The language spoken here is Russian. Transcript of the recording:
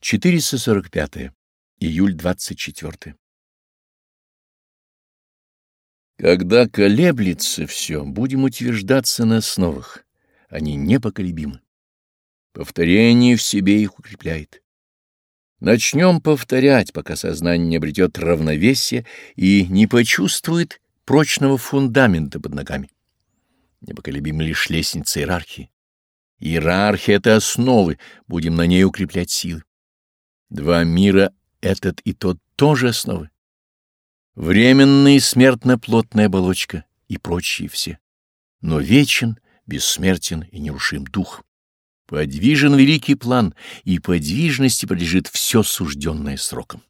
445. Июль 24. Когда колеблется все, будем утверждаться на основах. Они непоколебимы. Повторение в себе их укрепляет. Начнем повторять, пока сознание не обретет равновесие и не почувствует прочного фундамента под ногами. Непоколебима лишь лестница иерархии. Иерархия — это основы, будем на ней укреплять силы. Два мира — этот и тот тоже основы. Временная смертно-плотная оболочка и прочие все. Но вечен, бессмертен и нерушим дух. Подвижен великий план, и подвижности подлежит все сужденное сроком.